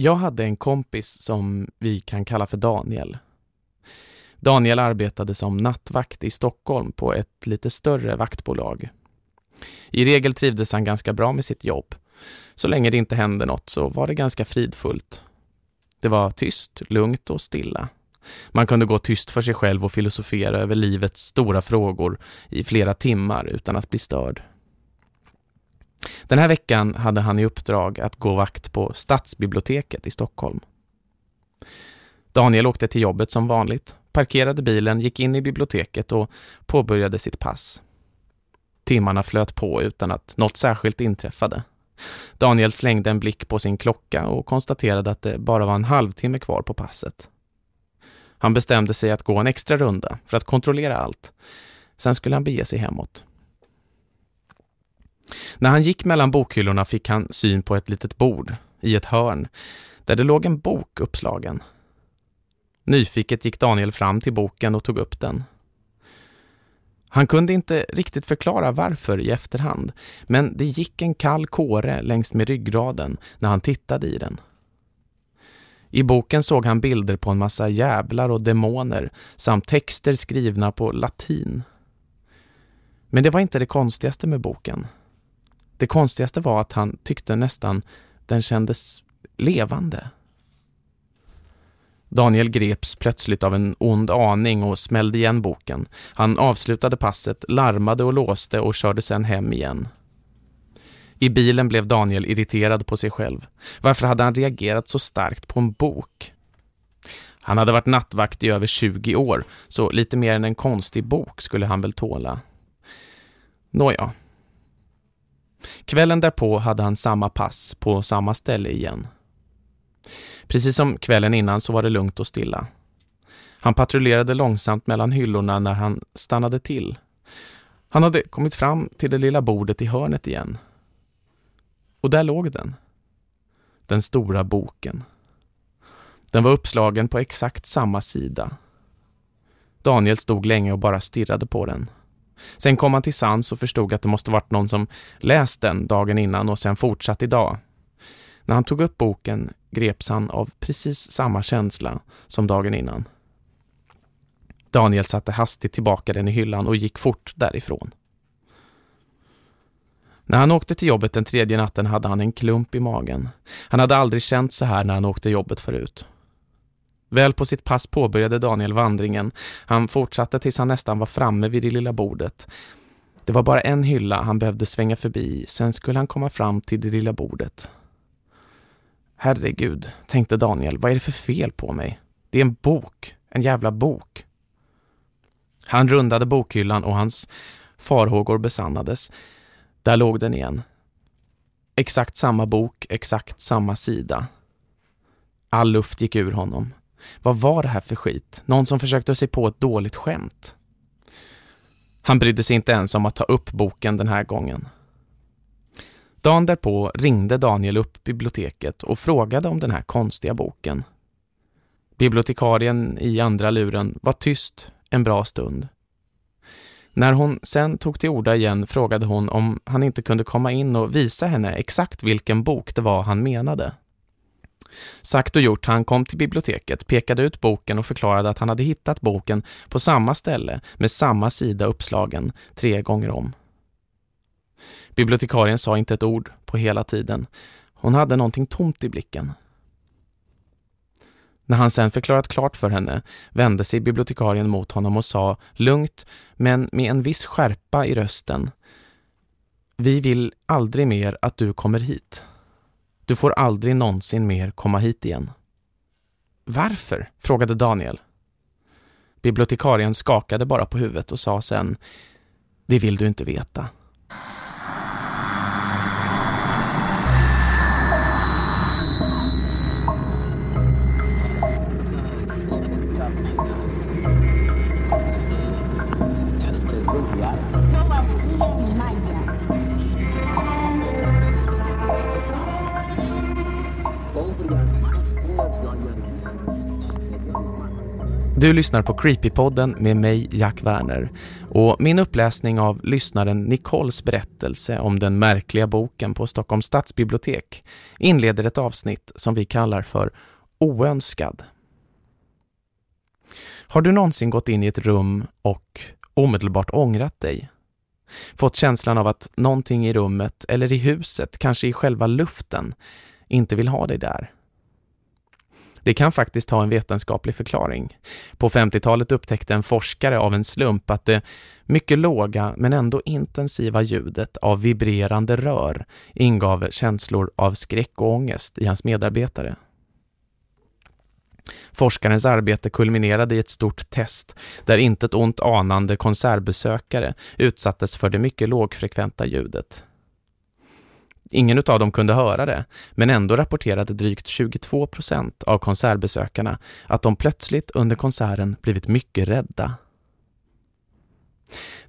Jag hade en kompis som vi kan kalla för Daniel. Daniel arbetade som nattvakt i Stockholm på ett lite större vaktbolag. I regel trivdes han ganska bra med sitt jobb. Så länge det inte hände något så var det ganska fridfullt. Det var tyst, lugnt och stilla. Man kunde gå tyst för sig själv och filosofera över livets stora frågor i flera timmar utan att bli störd. Den här veckan hade han i uppdrag att gå vakt på Stadsbiblioteket i Stockholm. Daniel åkte till jobbet som vanligt, parkerade bilen, gick in i biblioteket och påbörjade sitt pass. Timmarna flöt på utan att något särskilt inträffade. Daniel slängde en blick på sin klocka och konstaterade att det bara var en halvtimme kvar på passet. Han bestämde sig att gå en extra runda för att kontrollera allt. Sen skulle han bege sig hemåt. När han gick mellan bokhyllorna fick han syn på ett litet bord i ett hörn där det låg en bok uppslagen. Nyfiket gick Daniel fram till boken och tog upp den. Han kunde inte riktigt förklara varför i efterhand, men det gick en kall kåre längs med ryggraden när han tittade i den. I boken såg han bilder på en massa jävlar och demoner samt texter skrivna på latin. Men det var inte det konstigaste med boken. Det konstigaste var att han tyckte nästan den kändes levande. Daniel greps plötsligt av en ond aning och smällde igen boken. Han avslutade passet, larmade och låste och körde sedan hem igen. I bilen blev Daniel irriterad på sig själv. Varför hade han reagerat så starkt på en bok? Han hade varit nattvakt i över 20 år, så lite mer än en konstig bok skulle han väl tåla. Nåja. Kvällen därpå hade han samma pass på samma ställe igen. Precis som kvällen innan så var det lugnt och stilla. Han patrullerade långsamt mellan hyllorna när han stannade till. Han hade kommit fram till det lilla bordet i hörnet igen. Och där låg den. Den stora boken. Den var uppslagen på exakt samma sida. Daniel stod länge och bara stirrade på den. Sen kom han till sans och förstod att det måste varit någon som läst den dagen innan och sen fortsatt idag. När han tog upp boken greps han av precis samma känsla som dagen innan. Daniel satte hastigt tillbaka den i hyllan och gick fort därifrån. När han åkte till jobbet den tredje natten hade han en klump i magen. Han hade aldrig känt så här när han åkte jobbet förut. Väl på sitt pass påbörjade Daniel vandringen. Han fortsatte tills han nästan var framme vid det lilla bordet. Det var bara en hylla han behövde svänga förbi, sen skulle han komma fram till det lilla bordet. Herregud, tänkte Daniel, vad är det för fel på mig? Det är en bok, en jävla bok. Han rundade bokhyllan och hans farhågor besannades. Där låg den igen. Exakt samma bok, exakt samma sida. All luft gick ur honom. Vad var det här för skit? Någon som försökte sig på ett dåligt skämt. Han brydde sig inte ens om att ta upp boken den här gången. Dagen därpå ringde Daniel upp biblioteket och frågade om den här konstiga boken. Bibliotekarien i andra luren var tyst en bra stund. När hon sen tog till orda igen frågade hon om han inte kunde komma in och visa henne exakt vilken bok det var han menade. Sagt och gjort, han kom till biblioteket, pekade ut boken och förklarade att han hade hittat boken på samma ställe med samma sida uppslagen tre gånger om. Bibliotekarien sa inte ett ord på hela tiden. Hon hade någonting tomt i blicken. När han sen förklarat klart för henne vände sig bibliotekarien mot honom och sa lugnt men med en viss skärpa i rösten. Vi vill aldrig mer att du kommer hit. Du får aldrig någonsin mer komma hit igen. Varför? frågade Daniel. Bibliotekarien skakade bara på huvudet och sa sen Det vill du inte veta. Du lyssnar på Creepypodden med mig, Jack Werner. Och min uppläsning av lyssnaren Nicoles berättelse om den märkliga boken på Stockholms stadsbibliotek inleder ett avsnitt som vi kallar för Oönskad. Har du någonsin gått in i ett rum och omedelbart ångrat dig? Fått känslan av att någonting i rummet eller i huset, kanske i själva luften, inte vill ha dig där? Det kan faktiskt ha en vetenskaplig förklaring. På 50-talet upptäckte en forskare av en slump att det mycket låga men ändå intensiva ljudet av vibrerande rör ingav känslor av skräck och ångest i hans medarbetare. Forskarens arbete kulminerade i ett stort test där inte ett ont anande konsertbesökare utsattes för det mycket lågfrekventa ljudet. Ingen av dem kunde höra det, men ändå rapporterade drygt 22 procent av konsertbesökarna att de plötsligt under konserten blivit mycket rädda.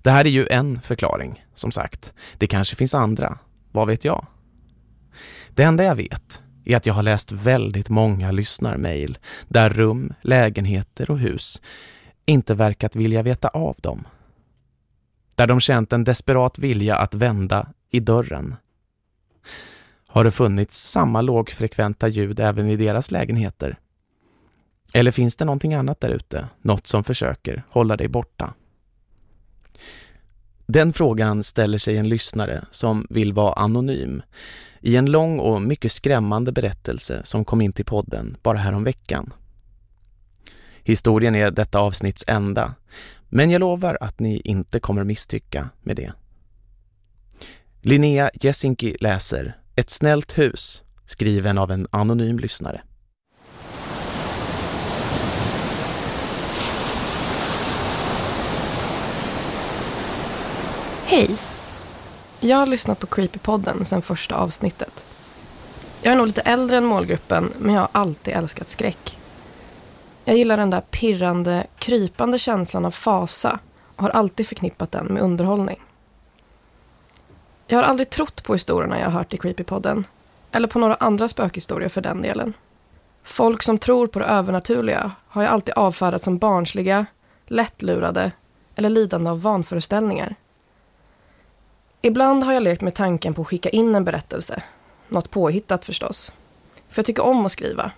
Det här är ju en förklaring, som sagt. Det kanske finns andra, vad vet jag? Det enda jag vet är att jag har läst väldigt många lyssnarmail där rum, lägenheter och hus inte verkat vilja veta av dem. Där de känt en desperat vilja att vända i dörren har det funnits samma lågfrekventa ljud även i deras lägenheter? Eller finns det någonting annat där ute, något som försöker hålla dig borta? Den frågan ställer sig en lyssnare som vill vara anonym i en lång och mycket skrämmande berättelse som kom in till podden bara häromveckan. Historien är detta avsnitts enda, men jag lovar att ni inte kommer misstycka med det. Linnea Jessinki läser Ett snällt hus, skriven av en anonym lyssnare. Hej! Jag har lyssnat på Creepypodden sedan första avsnittet. Jag är nog lite äldre än målgruppen, men jag har alltid älskat skräck. Jag gillar den där pirrande, krypande känslan av fasa och har alltid förknippat den med underhållning. Jag har aldrig trott på historierna jag har hört i Creepypodden. Eller på några andra spökhistorier för den delen. Folk som tror på det övernaturliga har jag alltid avfärdat som barnsliga, lättlurade eller lidande av vanföreställningar. Ibland har jag lekt med tanken på att skicka in en berättelse. Något påhittat förstås. För jag tycker om att skriva.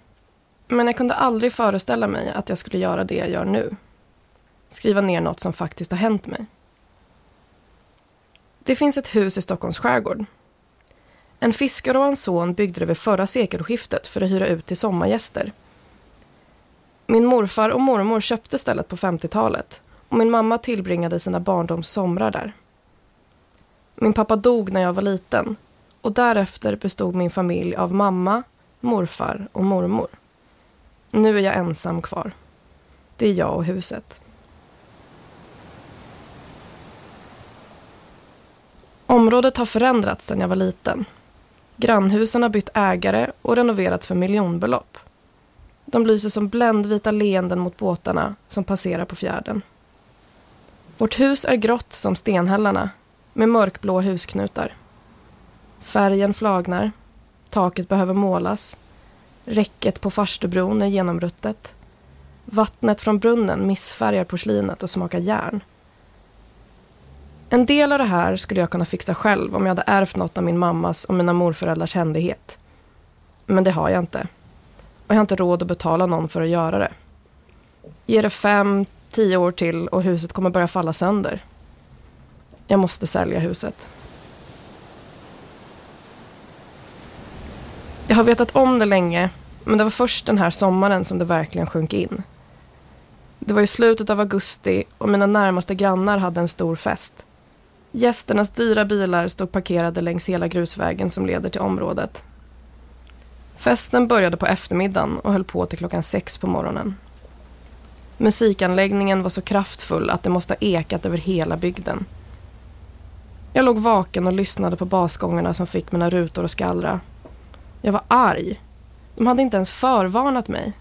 Men jag kunde aldrig föreställa mig att jag skulle göra det jag gör nu. Skriva ner något som faktiskt har hänt mig. Det finns ett hus i Stockholms skärgård. En fiskare och hans son byggde det vid förra sekelskiftet för att hyra ut till sommargäster. Min morfar och mormor köpte stället på 50-talet och min mamma tillbringade sina barndoms somrar där. Min pappa dog när jag var liten och därefter bestod min familj av mamma, morfar och mormor. Nu är jag ensam kvar. Det är jag och huset. Området har förändrats sedan jag var liten. Grannhusen har bytt ägare och renoverats för miljonbelopp. De lyser som bländvita leenden mot båtarna som passerar på fjärden. Vårt hus är grått som stenhällarna med mörkblå husknutar. Färgen flagnar. Taket behöver målas. Räcket på farstubron är genomruttet. Vattnet från brunnen missfärgar porslinet och smakar järn. En del av det här skulle jag kunna fixa själv om jag hade ärvt något av min mammas och mina morföräldrars händighet. Men det har jag inte. Och jag har inte råd att betala någon för att göra det. Ge det fem, tio år till och huset kommer börja falla sönder. Jag måste sälja huset. Jag har vetat om det länge, men det var först den här sommaren som det verkligen sjönk in. Det var i slutet av augusti och mina närmaste grannar hade en stor fest. Gästernas dyra bilar stod parkerade längs hela grusvägen som leder till området. Festen började på eftermiddagen och höll på till klockan sex på morgonen. Musikanläggningen var så kraftfull att det måste ha ekat över hela bygden. Jag låg vaken och lyssnade på basgångarna som fick mina rutor att skallra. Jag var arg. De hade inte ens förvarnat mig.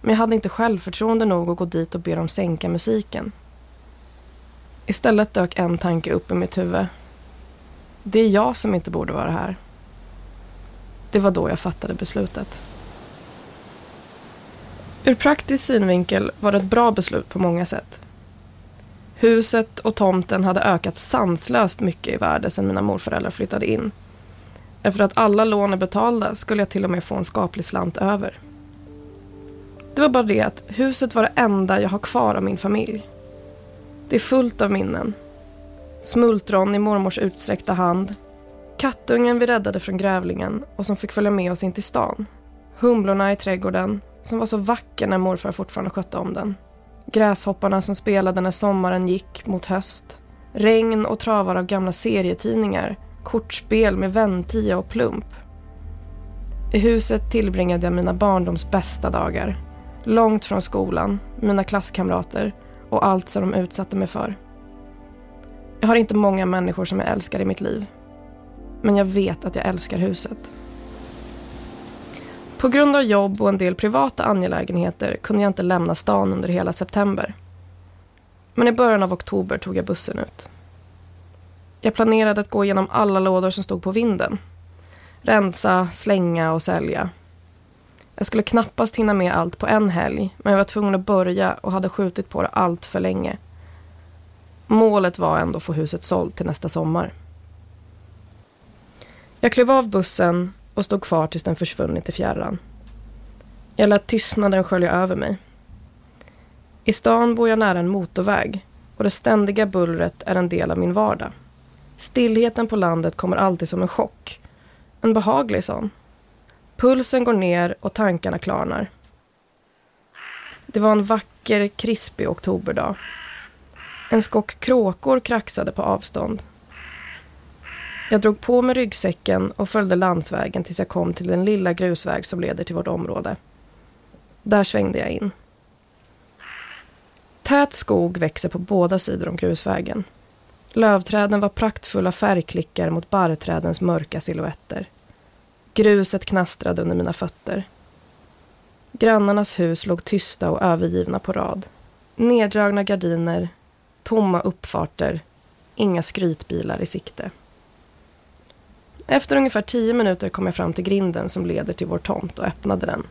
Men jag hade inte självförtroende nog att gå dit och be dem sänka musiken. Istället dök en tanke upp i mitt huvud. Det är jag som inte borde vara här. Det var då jag fattade beslutet. Ur praktisk synvinkel var det ett bra beslut på många sätt. Huset och tomten hade ökat sanslöst mycket i värde sedan mina morföräldrar flyttade in. Efter att alla lån är betalda skulle jag till och med få en skaplig slant över. Det var bara det att huset var det enda jag har kvar av min familj. Det är fullt av minnen. Smultron i mormors utsträckta hand. Kattungen vi räddade från grävlingen och som fick följa med oss in till stan. Humlorna i trädgården som var så vacker när morfar fortfarande skötte om den. Gräshopparna som spelade när sommaren gick mot höst. Regn och travar av gamla serietidningar. Kortspel med väntia och plump. I huset tillbringade jag mina barndoms bästa dagar. Långt från skolan, mina klasskamrater och allt som de utsatte mig för. Jag har inte många människor som jag älskar i mitt liv. Men jag vet att jag älskar huset. På grund av jobb och en del privata angelägenheter kunde jag inte lämna stan under hela september. Men i början av oktober tog jag bussen ut. Jag planerade att gå igenom alla lådor som stod på vinden. Rensa, slänga och sälja. Jag skulle knappast hinna med allt på en helg, men jag var tvungen att börja och hade skjutit på det allt för länge. Målet var ändå att få huset sålt till nästa sommar. Jag klev av bussen och stod kvar tills den försvunnit i fjärran. Jag lät tystnaden skölja över mig. I stan bor jag nära en motorväg och det ständiga bullret är en del av min vardag. Stillheten på landet kommer alltid som en chock. En behaglig sån. Pulsen går ner och tankarna klarnar. Det var en vacker, krispig oktoberdag. En skock kråkor kraxade på avstånd. Jag drog på mig ryggsäcken och följde landsvägen tills jag kom till den lilla grusväg som leder till vårt område. Där svängde jag in. Tät skog växer på båda sidor om grusvägen. Lövträden var praktfulla färgklickar mot barrträdens mörka silhuetter. Gruset knastrade under mina fötter. Grannarnas hus låg tysta och övergivna på rad. Neddragna gardiner, tomma uppfarter, inga skrytbilar i sikte. Efter ungefär tio minuter kom jag fram till grinden som leder till vår tomt och öppnade den.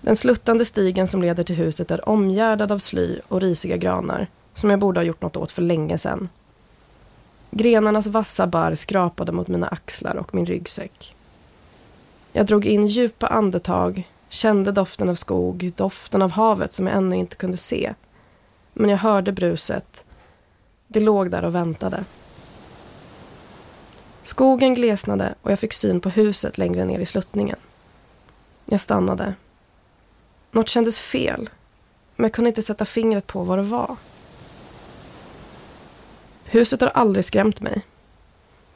Den sluttande stigen som leder till huset är omgärdad av sly och risiga granar som jag borde ha gjort något åt för länge sedan. Grenarnas vassa barr skrapade mot mina axlar och min ryggsäck. Jag drog in djupa andetag, kände doften av skog, doften av havet som jag ännu inte kunde se. Men jag hörde bruset. Det låg där och väntade. Skogen glesnade och jag fick syn på huset längre ner i sluttningen. Jag stannade. Något kändes fel, men jag kunde inte sätta fingret på vad det var. Huset har aldrig skrämt mig.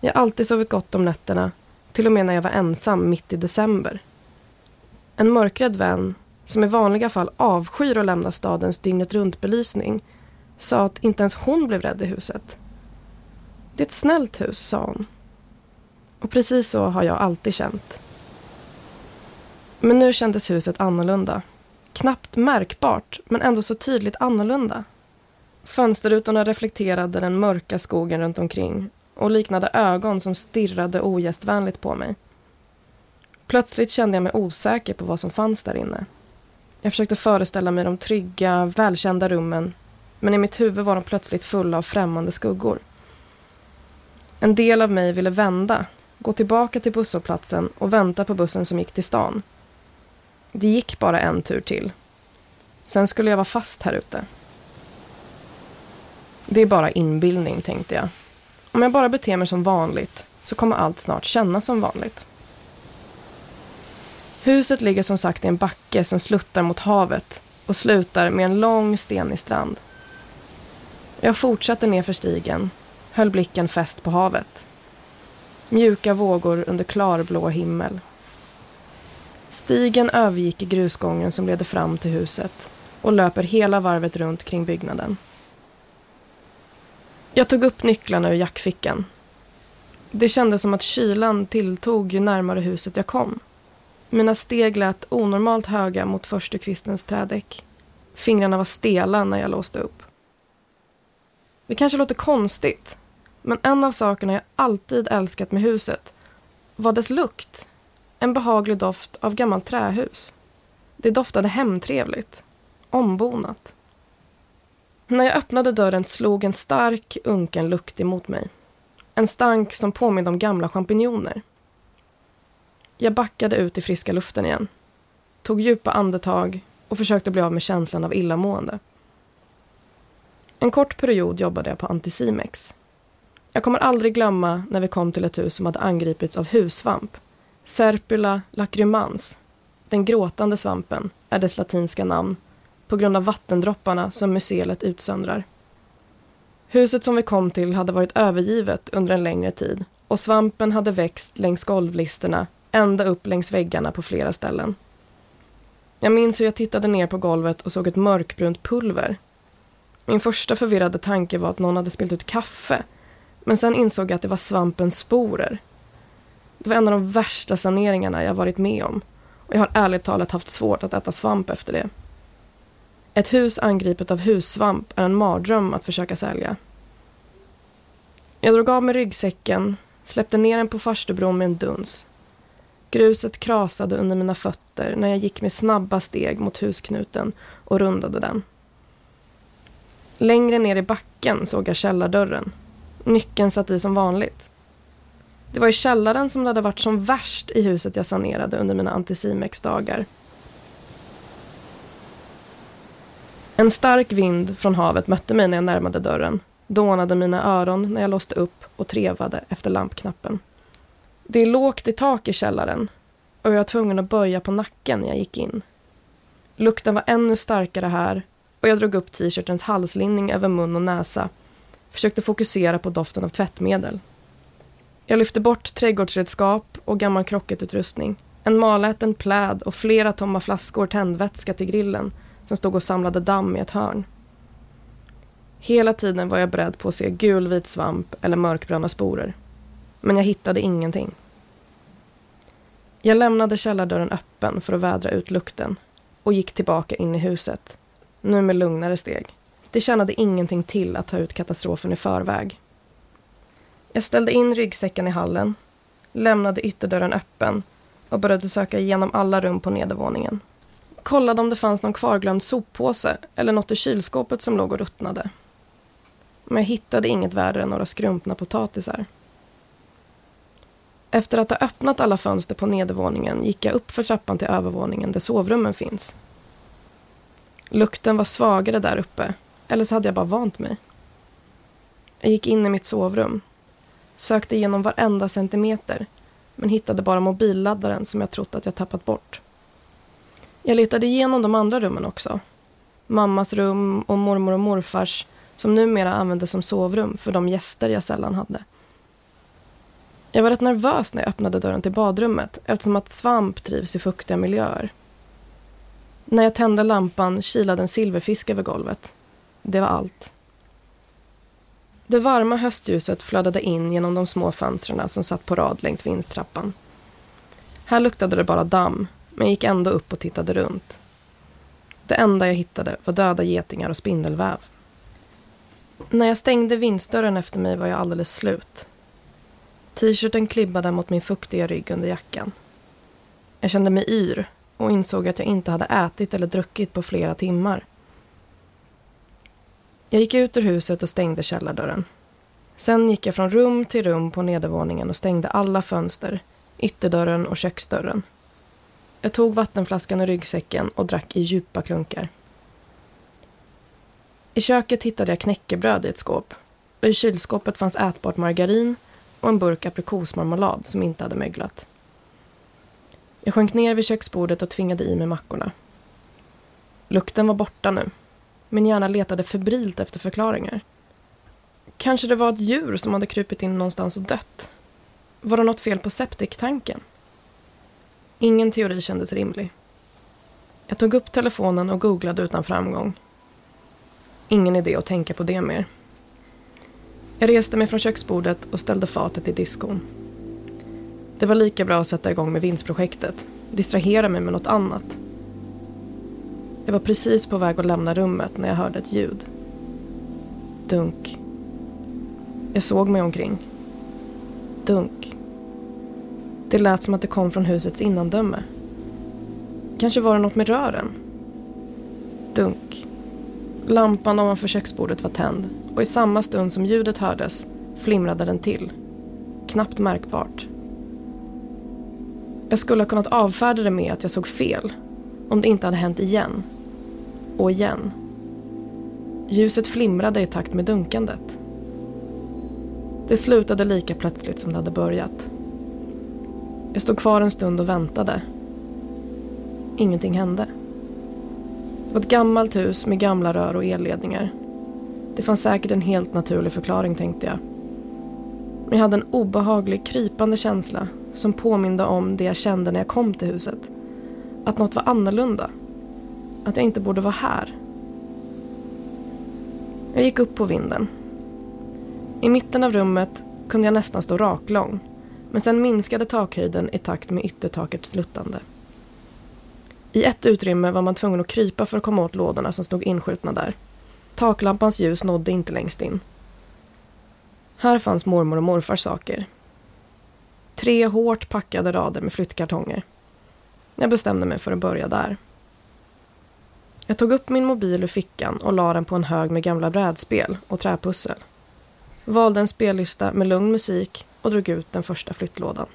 Jag har alltid sovit gott om nätterna, till och med när jag var ensam mitt i december. En mörkrädd vän, som i vanliga fall avskyr att lämna stadens dygnet runt-belysning, sa att inte ens hon blev rädd i huset. Det är ett snällt hus, sa hon. Och precis så har jag alltid känt. Men nu kändes huset annorlunda. Knappt märkbart, men ändå så tydligt annorlunda. Fönsterrutorna reflekterade den mörka skogen runt omkring och liknade ögon som stirrade ogästvänligt på mig. Plötsligt kände jag mig osäker på vad som fanns där inne. Jag försökte föreställa mig de trygga, välkända rummen men i mitt huvud var de plötsligt fulla av främmande skuggor. En del av mig ville vända gå tillbaka till busshållplatsen och vänta på bussen som gick till stan. Det gick bara en tur till. Sen skulle jag vara fast här ute. Det är bara inbildning, tänkte jag. Om jag bara beter mig som vanligt så kommer allt snart kännas som vanligt. Huset ligger som sagt i en backe som sluttar mot havet och slutar med en lång stenig strand. Jag fortsatte ner för stigen, höll blicken fäst på havet. Mjuka vågor under klarblå himmel. Stigen övergick i grusgången som leder fram till huset och löper hela varvet runt kring byggnaden. Jag tog upp nycklarna ur jackfickan. Det kändes som att kylan tilltog ju närmare huset jag kom. Mina steg lät onormalt höga mot förstukvistens trädäck. Fingrarna var stela när jag låste upp. Det kanske låter konstigt, men en av sakerna jag alltid älskat med huset var dess lukt. En behaglig doft av gammalt trähus. Det doftade hemtrevligt. Ombonat. När jag öppnade dörren slog en stark, unken lukt emot mig. En stank som påminde om gamla champinjoner. Jag backade ut i friska luften igen. Tog djupa andetag och försökte bli av med känslan av illamående. En kort period jobbade jag på Anticimex. Jag kommer aldrig glömma när vi kom till ett hus som hade angripits av hussvamp. Serpula lacrymans, den gråtande svampen, är dess latinska namn på grund av vattendropparna som mycelet utsöndrar. Huset som vi kom till hade varit övergivet under en längre tid och svampen hade växt längs golvlisterna ända upp längs väggarna på flera ställen. Jag minns hur jag tittade ner på golvet och såg ett mörkbrunt pulver. Min första förvirrade tanke var att någon hade spilt ut kaffe men sen insåg jag att det var svampens sporer. Det var en av de värsta saneringarna jag varit med om och jag har ärligt talat haft svårt att äta svamp efter det. Ett hus angripet av hussvamp är en mardröm att försöka sälja. Jag drog av mig ryggsäcken, släppte ner den på farstubron med en duns. Gruset krasade under mina fötter när jag gick med snabba steg mot husknuten och rundade den. Längre ner i backen såg jag källardörren. Nyckeln satt i som vanligt. Det var i källaren som det hade varit som värst i huset jag sanerade under mina Anticimex-dagar. En stark vind från havet mötte mig när jag närmade dörren, dånade mina öron när jag låste upp och trevade efter lampknappen. Det är lågt i tak i källaren och jag var tvungen att böja på nacken när jag gick in. Lukten var ännu starkare här och jag drog upp t-shirtens halslinning över mun och näsa. Försökte fokusera på doften av tvättmedel. Jag lyfte bort trädgårdsredskap och gammal krocketutrustning. En maläten pläd och flera tomma flaskor tändvätska till grillen som stod och samlade damm i ett hörn. Hela tiden var jag beredd på att se gulvit svamp eller mörkbruna sporer. Men jag hittade ingenting. Jag lämnade källardörren öppen för att vädra ut lukten och gick tillbaka in i huset, nu med lugnare steg. Det tjänade ingenting till att ta ut katastrofen i förväg. Jag ställde in ryggsäcken i hallen, lämnade ytterdörren öppen och började söka igenom alla rum på nedervåningen. Kollade om det fanns någon kvarglömd soppåse eller något i kylskåpet som låg och ruttnade. Men jag hittade inget värre än några skrumpna potatisar. Efter att ha öppnat alla fönster på nedervåningen gick jag upp för trappan till övervåningen där sovrummen finns. Lukten var svagare där uppe, eller så hade jag bara vant mig. Jag gick in i mitt sovrum, sökte igenom varenda centimeter men hittade bara mobilladdaren som jag trott att jag tappat bort. Jag letade igenom de andra rummen också. Mammas rum och mormor och morfars som numera användes som sovrum för de gäster jag sällan hade. Jag var rätt nervös när jag öppnade dörren till badrummet eftersom att svamp trivs i fuktiga miljöer. När jag tände lampan kilade en silverfisk över golvet. Det var allt. Det varma höstljuset flödade in genom de små fönstren som satt på rad längs vindstrappan. Här luktade det bara damm, men gick ändå upp och tittade runt. Det enda jag hittade var döda getingar och spindelväv. När jag stängde vindsdörren efter mig var jag alldeles slut. T-shirten klibbade mot min fuktiga rygg under jackan. Jag kände mig yr och insåg att jag inte hade ätit eller druckit på flera timmar. Jag gick ut ur huset och stängde källardörren. Sen gick jag från rum till rum på nedervåningen och stängde alla fönster, ytterdörren och köksdörren. Jag tog vattenflaskan ur ryggsäcken och drack i djupa klunkar. I köket hittade jag knäckebröd i ett skåp och i kylskåpet fanns ätbart margarin och en burk aprikosmarmelad som inte hade möglat. Jag sjönk ner vid köksbordet och tvingade i mig mackorna. Lukten var borta nu. Min hjärna letade febrilt efter förklaringar. Kanske det var ett djur som hade krupit in någonstans och dött. Var det något fel på septiktanken? Ingen teori kändes rimlig. Jag tog upp telefonen och googlade utan framgång. Ingen idé att tänka på det mer. Jag reste mig från köksbordet och ställde fatet i diskon. Det var lika bra att sätta igång med vinstprojektet. Distrahera mig med något annat. Jag var precis på väg att lämna rummet när jag hörde ett ljud. Dunk. Jag såg mig omkring. Dunk. Det lät som att det kom från husets innandöme. Kanske var det något med rören? Dunk. Lampan ovanför köksbordet var tänd och i samma stund som ljudet hördes flimrade den till. Knappt märkbart. Jag skulle ha kunnat avfärda det med att jag såg fel om det inte hade hänt igen. Och igen. Ljuset flimrade i takt med dunkandet. Det slutade lika plötsligt som det hade börjat. Jag stod kvar en stund och väntade. Ingenting hände. Det var ett gammalt hus med gamla rör och elledningar. Det fanns säkert en helt naturlig förklaring tänkte jag. Men jag hade en obehaglig krypande känsla som påminde om det jag kände när jag kom till huset. Att något var annorlunda. Att jag inte borde vara här. Jag gick upp på vinden. I mitten av rummet kunde jag nästan stå raklång men sen minskade takhöjden i takt med yttertakets sluttande. I ett utrymme var man tvungen att krypa för att komma åt lådorna som stod inskjutna där. Taklampans ljus nådde inte längst in. Här fanns mormor och morfars saker. Tre hårt packade rader med flyttkartonger. Jag bestämde mig för att börja där. Jag tog upp min mobil ur fickan och la den på en hög med gamla brädspel och träpussel. Valde en spellista med lugn musik och drog ut den första flyttlådan.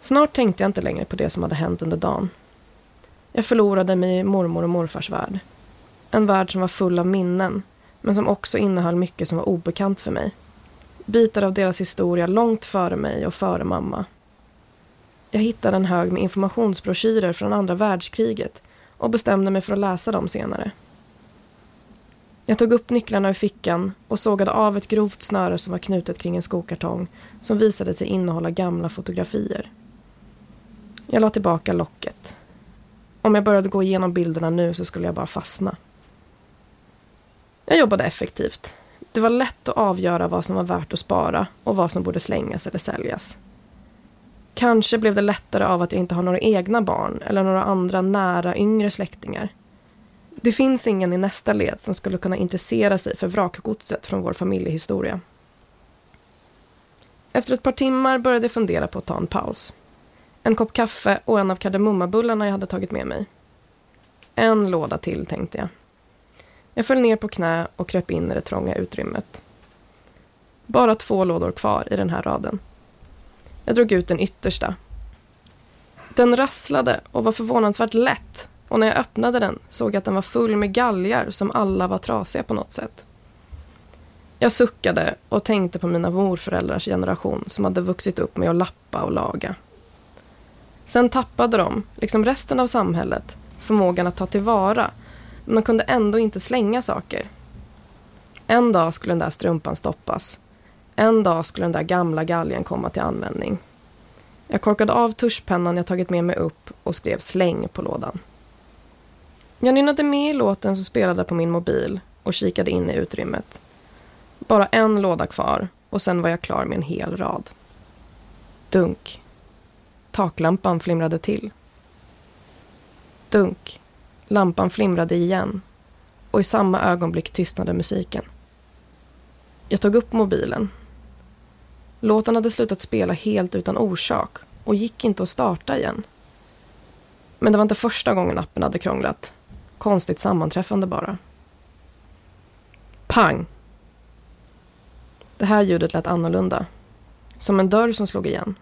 Snart tänkte jag inte längre på det som hade hänt under dagen. Jag förlorade mig i mormor och morfars värld. En värld som var full av minnen, men som också innehöll mycket som var obekant för mig. Bitar av deras historia långt före mig och före mamma. Jag hittade en hög med informationsbroschyrer från andra världskriget och bestämde mig för att läsa dem senare. Jag tog upp nycklarna ur fickan och sågade av ett grovt snöre som var knutet kring en skokartong som visade sig innehålla gamla fotografier. Jag la tillbaka locket. Om jag började gå igenom bilderna nu så skulle jag bara fastna. Jag jobbade effektivt. Det var lätt att avgöra vad som var värt att spara och vad som borde slängas eller säljas. Kanske blev det lättare av att jag inte har några egna barn eller några andra nära yngre släktingar. Det finns ingen i nästa led som skulle kunna intressera sig för vrakgodset från vår familjehistoria. Efter ett par timmar började jag fundera på att ta en paus. En kopp kaffe och en av kardemummabullarna jag hade tagit med mig. En låda till, tänkte jag. Jag föll ner på knä och kröp in i det trånga utrymmet. Bara två lådor kvar i den här raden. Jag drog ut den yttersta. Den rasslade och var förvånansvärt lätt och när jag öppnade den såg jag att den var full med galgar som alla var trasiga på något sätt. Jag suckade och tänkte på mina morföräldrars generation som hade vuxit upp med att lappa och laga. Sen tappade de, liksom resten av samhället, förmågan att ta tillvara men de kunde ändå inte slänga saker. En dag skulle den där strumpan stoppas. En dag skulle den där gamla galgen komma till användning. Jag korkade av tuschpennan jag tagit med mig upp och skrev släng på lådan. Jag nynnade med i låten så spelade på min mobil och kikade in i utrymmet. Bara en låda kvar och sen var jag klar med en hel rad. Dunk. Taklampan flimrade till. Dunk. Lampan flimrade igen och i samma ögonblick tystnade musiken. Jag tog upp mobilen. Låten hade slutat spela helt utan orsak och gick inte att starta igen. Men det var inte första gången appen hade krånglat. Konstigt sammanträffande bara. Pang! Det här ljudet lät annorlunda. Som en dörr som slog igen.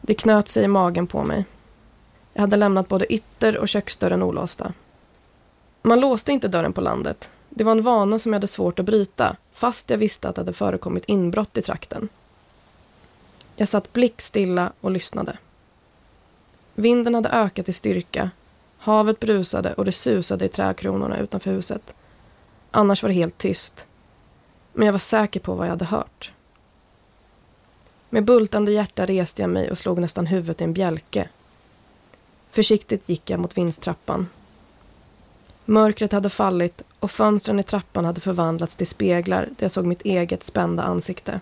Det knöt sig i magen på mig. Jag hade lämnat både ytter och köksdörren olåsta. Man låste inte dörren på landet. Det var en vana som jag hade svårt att bryta, fast jag visste att det hade förekommit inbrott i trakten. Jag satt blickstilla och lyssnade. Vinden hade ökat i styrka, havet brusade och det susade i trädkronorna utanför huset. Annars var det helt tyst. Men jag var säker på vad jag hade hört. Med bultande hjärta reste jag mig och slog nästan huvudet i en bjälke Försiktigt gick jag mot vindstrappan. Mörkret hade fallit och fönstren i trappan hade förvandlats till speglar där jag såg mitt eget spända ansikte.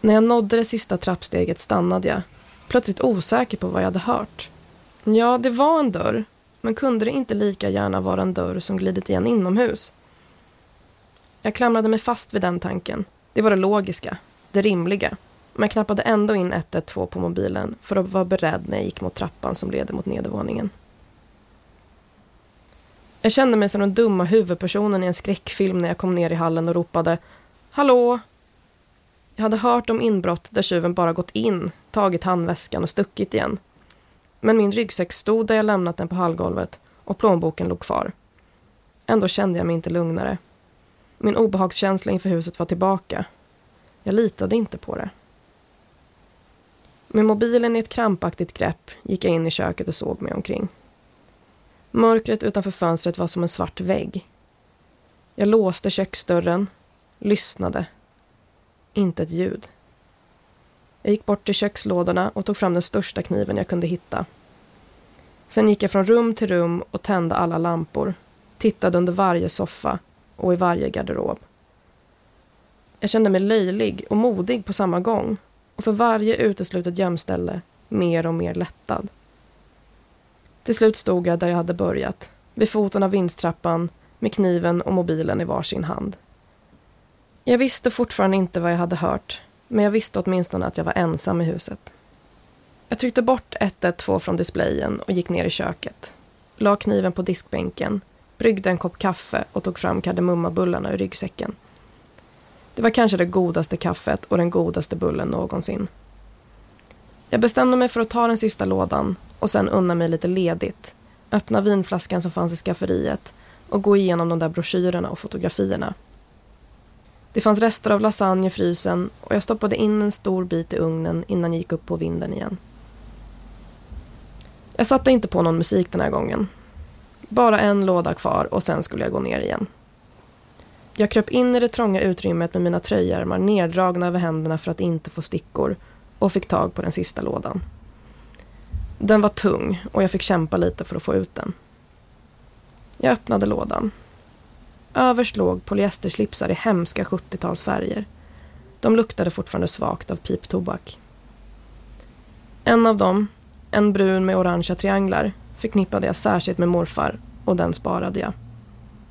När jag nådde det sista trappsteget stannade jag, plötsligt osäker på vad jag hade hört. Ja, det var en dörr, men kunde det inte lika gärna vara en dörr som glidit igen inomhus? Jag klamrade mig fast vid den tanken. Det var det logiska, det rimliga. men jag knappade ändå in 112 på mobilen för att vara beredd när jag gick mot trappan som leder mot nedervåningen. Jag kände mig som den dumma huvudpersonen i en skräckfilm när jag kom ner i hallen och ropade Hallå! Jag hade hört om inbrott där tjuven bara gått in, tagit handväskan och stuckit igen. Men min ryggsäck stod där jag lämnat den på hallgolvet och plånboken låg kvar. Ändå kände jag mig inte lugnare. Min obehagskänsla inför huset var tillbaka. Jag litade inte på det. Med mobilen i ett krampaktigt grepp gick jag in i köket och såg mig omkring. Mörkret utanför fönstret var som en svart vägg. Jag låste köksdörren, lyssnade. Inte ett ljud. Jag gick bort till kökslådorna och tog fram den största kniven jag kunde hitta. Sen gick jag från rum till rum och tände alla lampor, tittade under varje soffa och i varje garderob. Jag kände mig löjlig och modig på samma gång och för varje uteslutet gömställe mer och mer lättad. Till slut stod jag där jag hade börjat, vid foten av vindstrappan med kniven och mobilen i varsin hand. Jag visste fortfarande inte vad jag hade hört, men jag visste åtminstone att jag var ensam i huset. Jag tryckte bort 112 från displayen och gick ner i köket. La kniven på diskbänken, bryggde en kopp kaffe och tog fram kardemummabullarna ur ryggsäcken. Det var kanske det godaste kaffet och den godaste bullen någonsin. Jag bestämde mig för att ta den sista lådan och sen unna mig lite ledigt, öppna vinflaskan som fanns i skafferiet och gå igenom de där broschyrerna och fotografierna. Det fanns rester av lasagne i frysen och jag stoppade in en stor bit i ugnen innan jag gick upp på vinden igen. Jag satte inte på någon musik den här gången. Bara en låda kvar och sen skulle jag gå ner igen. Jag kröp in i det trånga utrymmet med mina tröjärmar neddragna över händerna för att inte få stickor och fick tag på den sista lådan. Den var tung och jag fick kämpa lite för att få ut den. Jag öppnade lådan. Överst låg polyesterslipsar i hemska 70-talsfärger. De luktade fortfarande svagt av piptobak. En av dem, en brun med orangea trianglar, förknippade jag särskilt med morfar och den sparade jag.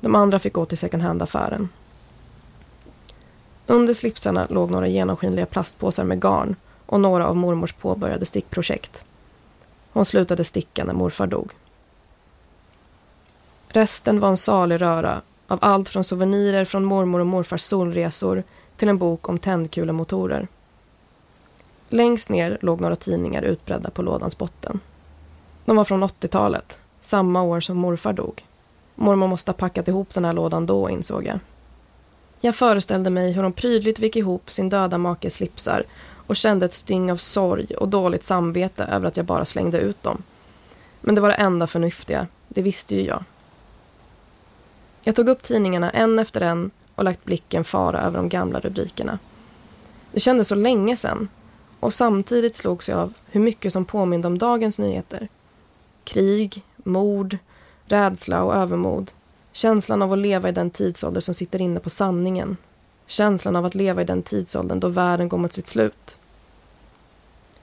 De andra fick gå till second hand-affären. Under slipsarna låg några genomskinliga plastpåsar med garn och några av mormors påbörjade stickprojekt. Hon slutade sticka när morfar dog. Resten var en salig röra av allt från souvenirer från mormor och morfars solresor till en bok om tändkulemotorer. Längst ner låg några tidningar utbredda på lådans botten. De var från 80-talet, samma år som morfar dog. Mormor måste ha packat ihop den här lådan då, insåg jag. Jag föreställde mig hur hon prydligt vek ihop sin döda makes slipsar och kände ett sting av sorg och dåligt samvete över att jag bara slängde ut dem. Men det var det enda förnuftiga, det visste ju jag. Jag tog upp tidningarna en efter en och lagt blicken fara över de gamla rubrikerna. Det kändes så länge sedan och samtidigt slogs jag av hur mycket som påminde om dagens nyheter. Krig, mord, rädsla och övermod. Känslan av att leva i den tidsålder som sitter inne på sanningen. Känslan av att leva i den tidsåldern då världen går mot sitt slut.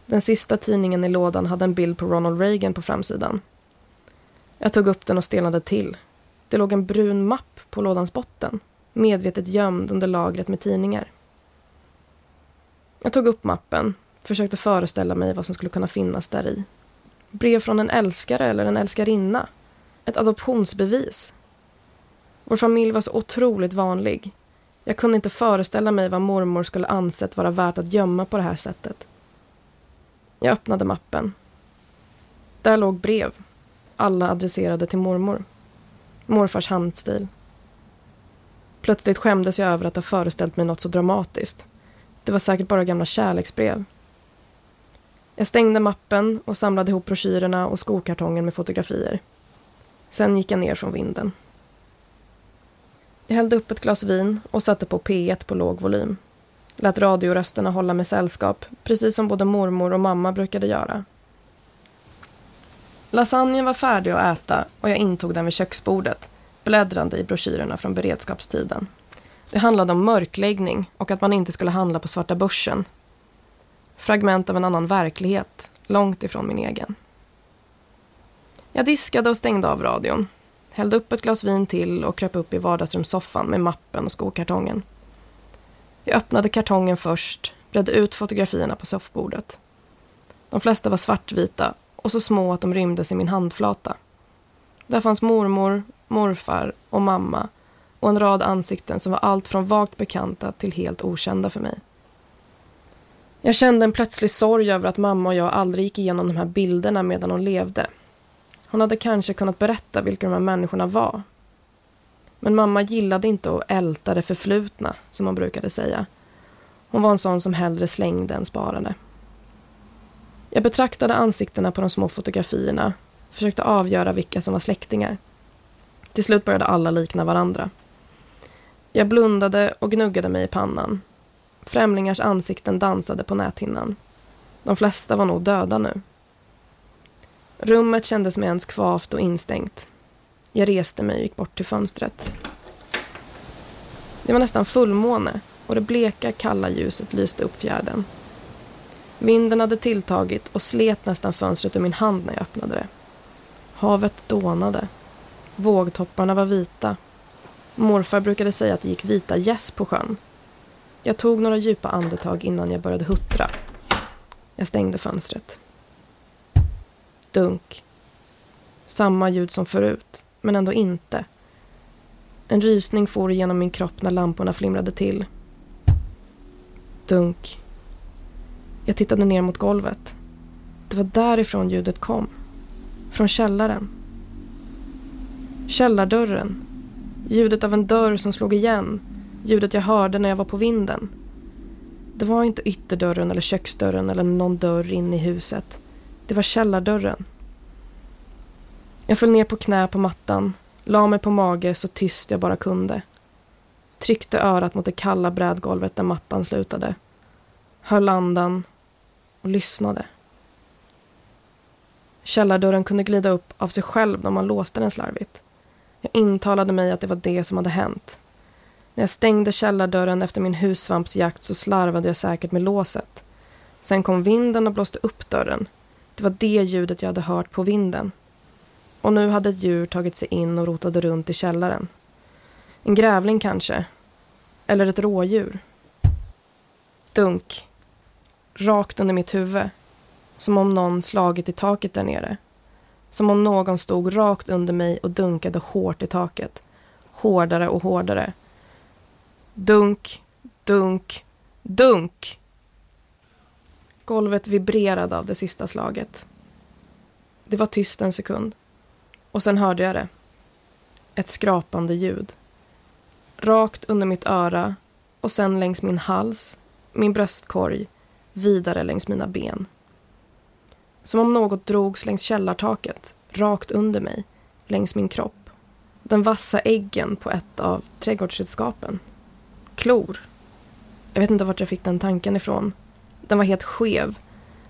Den sista tidningen i lådan hade en bild på Ronald Reagan på framsidan. Jag tog upp den och stelnade till. Det låg en brun mapp på lådans botten, medvetet gömd under lagret med tidningar. Jag tog upp mappen, försökte föreställa mig vad som skulle kunna finnas där i. Brev från en älskare eller en älskarinna. Ett adoptionsbevis. Vår familj var så otroligt vanlig. Jag kunde inte föreställa mig vad mormor skulle ansett vara värt att gömma på det här sättet. Jag öppnade mappen. Där låg brev, alla adresserade till mormor. Morfars handstil. Plötsligt skämdes jag över att ha föreställt mig något så dramatiskt. Det var säkert bara gamla kärleksbrev. Jag stängde mappen och samlade ihop broschyrerna och skokartongen med fotografier. Sen gick jag ner från vinden. Jag hällde upp ett glas vin och satte på P1 på låg volym. Lät radiorösterna hålla mig sällskap, precis som både mormor och mamma brukade göra. Lasagnen var färdig att äta och jag intog den vid köksbordet, bläddrande i broschyrerna från beredskapstiden. Det handlade om mörkläggning och att man inte skulle handla på svarta börsen. Fragment av en annan verklighet, långt ifrån min egen. Jag diskade och stängde av radion. Hällde upp ett glas vin till och kröp upp i vardagsrumssoffan med mappen och skokartongen. Jag öppnade kartongen först, bredde ut fotografierna på soffbordet. De flesta var svartvita och så små att de rymdes i min handflata. Där fanns mormor, morfar och mamma och en rad ansikten som var allt från vagt bekanta till helt okända för mig. Jag kände en plötslig sorg över att mamma och jag aldrig gick igenom de här bilderna medan hon levde. Hon hade kanske kunnat berätta vilka de här människorna var. Men mamma gillade inte att älta det förflutna, som hon brukade säga. Hon var en sån som hellre slängde än sparade. Jag betraktade ansiktena på de små fotografierna, försökte avgöra vilka som var släktingar. Till slut började alla likna varandra. Jag blundade och gnuggade mig i pannan. Främlingars ansikten dansade på näthinnan. De flesta var nog döda nu. Rummet kändes med ens kvavt och instängt. Jag reste mig och gick bort till fönstret. Det var nästan fullmåne och det bleka, kalla ljuset lyste upp fjärden. Vinden hade tilltagit och slet nästan fönstret ur min hand när jag öppnade det. Havet dånade. Vågtopparna var vita. Morfar brukade säga att det gick vita gäss på sjön. Jag tog några djupa andetag innan jag började huttra. Jag stängde fönstret. Dunk. Samma ljud som förut, men ändå inte. En rysning for genom min kropp när lamporna flimrade till. Dunk. Jag tittade ner mot golvet. Det var därifrån ljudet kom. Från källaren. Källardörren. Ljudet av en dörr som slog igen. Ljudet jag hörde när jag var på vinden. Det var inte ytterdörren eller köksdörren eller någon dörr in i huset. Det var källardörren. Jag föll ner på knä på mattan, la mig på mage så tyst jag bara kunde. Tryckte örat mot det kalla brädgolvet där mattan slutade. Höll andan och lyssnade. Källardörren kunde glida upp av sig själv när man låste den slarvigt. Jag intalade mig att det var det som hade hänt. När jag stängde källardörren efter min hussvampsjakt så slarvade jag säkert med låset. Sen kom vinden och blåste upp dörren. Det var det ljudet jag hade hört på vinden. Och nu hade ett djur tagit sig in och rotade runt i källaren. En grävling kanske. Eller ett rådjur. Dunk. Rakt under mitt huvud. Som om någon slagit i taket där nere. Som om någon stod rakt under mig och dunkade hårt i taket. Hårdare och hårdare. Dunk, dunk, dunk. Golvet vibrerade av det sista slaget. Det var tyst en sekund. Och sen hörde jag det. Ett skrapande ljud. Rakt under mitt öra och sen längs min hals, min bröstkorg, vidare längs mina ben. Som om något drogs längs källartaket, rakt under mig, längs min kropp. Den vassa äggen på ett av trädgårdsredskapen. Klor. Jag vet inte vart jag fick den tanken ifrån. Den var helt skev.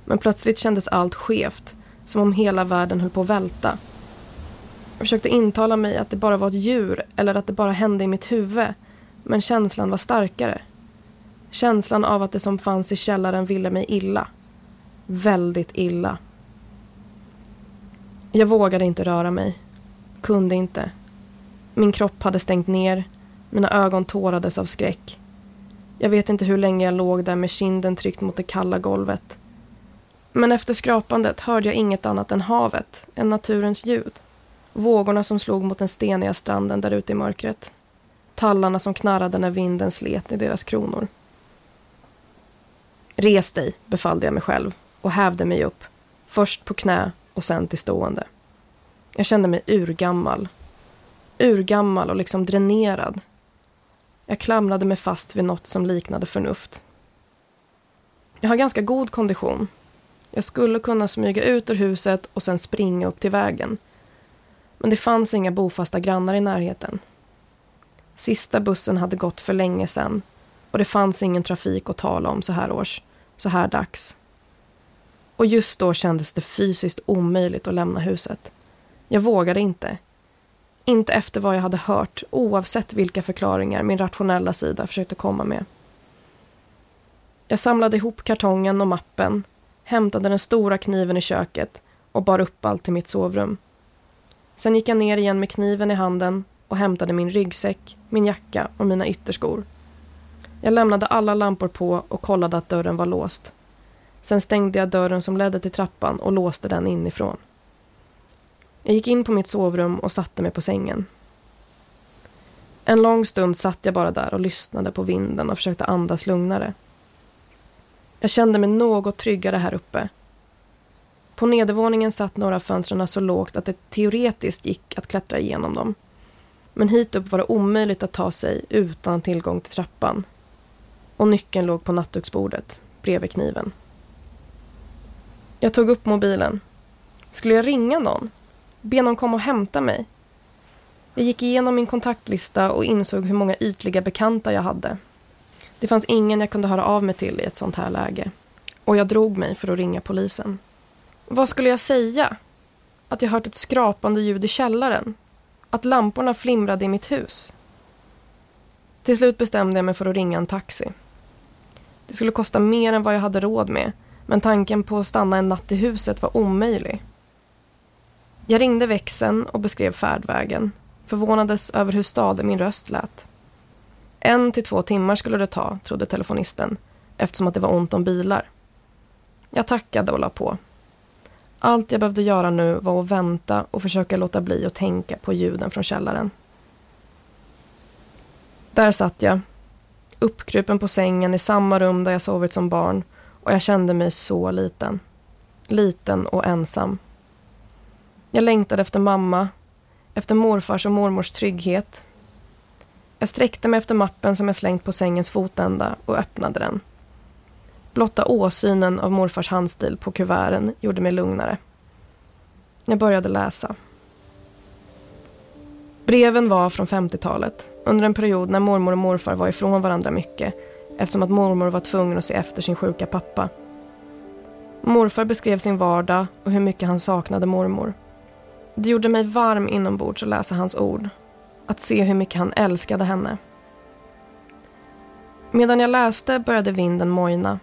Men plötsligt kändes allt skevt, som om hela världen höll på att välta. Jag försökte intala mig att det bara var ett djur eller att det bara hände i mitt huvud. Men känslan var starkare. Känslan av att det som fanns i källaren ville mig illa. Väldigt illa. Jag vågade inte röra mig. Kunde inte. Min kropp hade stängt ner. Mina ögon tårades av skräck. Jag vet inte hur länge jag låg där med kinden tryckt mot det kalla golvet. Men efter skrapandet hörde jag inget annat än havet, än naturens ljud. Vågorna som slog mot den steniga stranden där ute i mörkret. Tallarna som knarrade när vinden slet i deras kronor. Res dig, befallde jag mig själv och hävde mig upp. Först på knä och sen till stående. Jag kände mig urgammal. Urgammal och liksom dränerad. Jag klamrade mig fast vid något som liknade förnuft. Jag har ganska god kondition. Jag skulle kunna smyga ut ur huset och sen springa upp till vägen. Men det fanns inga bofasta grannar i närheten. Sista bussen hade gått för länge sedan och det fanns ingen trafik att tala om så här års, så här dags. Och just då kändes det fysiskt omöjligt att lämna huset. Jag vågade inte. Inte efter vad jag hade hört, oavsett vilka förklaringar min rationella sida försökte komma med. Jag samlade ihop kartongen och mappen, hämtade den stora kniven i köket och bar upp allt till mitt sovrum. Sen gick jag ner igen med kniven i handen och hämtade min ryggsäck, min jacka och mina ytterskor. Jag lämnade alla lampor på och kollade att dörren var låst. Sen stängde jag dörren som ledde till trappan och låste den inifrån. Jag gick in på mitt sovrum och satte mig på sängen. En lång stund satt jag bara där och lyssnade på vinden och försökte andas lugnare. Jag kände mig något tryggare här uppe. På nedervåningen satt några av fönstren så lågt att det teoretiskt gick att klättra igenom dem. Men hit upp var det omöjligt att ta sig utan tillgång till trappan. Och nyckeln låg på nattduksbordet, bredvid kniven. Jag tog upp mobilen. Skulle jag ringa någon? Be någon komma och hämta mig? Jag gick igenom min kontaktlista och insåg hur många ytliga bekanta jag hade. Det fanns ingen jag kunde höra av mig till i ett sånt här läge. Och jag drog mig för att ringa polisen. Vad skulle jag säga? Att jag hört ett skrapande ljud i källaren? Att lamporna flimrade i mitt hus? Till slut bestämde jag mig för att ringa en taxi. Det skulle kosta mer än vad jag hade råd med, men tanken på att stanna en natt i huset var omöjlig. Jag ringde växeln och beskrev färdvägen, förvånades över hur stadig min röst lät. En till två timmar skulle det ta, trodde telefonisten, eftersom att det var ont om bilar. Jag tackade och la på. Allt jag behövde göra nu var att vänta och försöka låta bli att tänka på ljuden från källaren. Där satt jag, uppkrupen på sängen i samma rum där jag sovit som barn och jag kände mig så liten. Liten och ensam. Jag längtade efter mamma, efter morfars och mormors trygghet. Jag sträckte mig efter mappen som jag slängt på sängens fotända och öppnade den. Blotta åsynen av morfars handstil på kuverten gjorde mig lugnare. Jag började läsa. Breven var från 50-talet, under en period när mormor och morfar var ifrån varandra mycket eftersom att mormor var tvungen att se efter sin sjuka pappa. Morfar beskrev sin vardag och hur mycket han saknade mormor. Det gjorde mig varm inombords att läsa hans ord. Att se hur mycket han älskade henne. Medan jag läste började vinden mojna.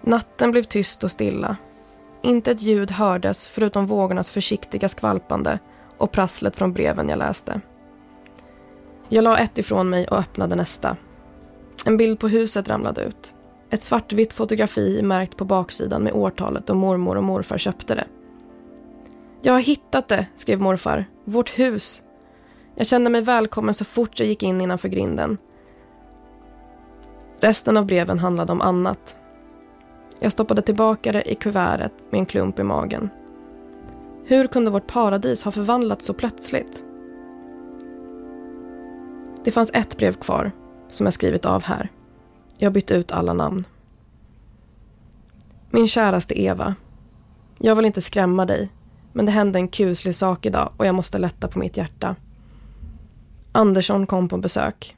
Natten blev tyst och stilla. Inte ett ljud hördes förutom vågornas försiktiga skvalpande och prasslet från breven jag läste. Jag la ett ifrån mig och öppnade nästa. En bild på huset ramlade ut. Ett svartvitt fotografi märkt på baksidan med årtalet då mormor och morfar köpte det. Jag har hittat det, skrev morfar. Vårt hus. Jag kände mig välkommen så fort jag gick in innanför grinden. Resten av breven handlade om annat. Jag stoppade tillbaka det i kuvertet med en klump i magen. Hur kunde vårt paradis ha förvandlats så plötsligt? Det fanns ett brev kvar som jag skrivit av här. Jag bytte ut alla namn. Min käraste Eva. Jag vill inte skrämma dig, men det hände en kuslig sak idag och jag måste lätta på mitt hjärta. Andersson kom på besök.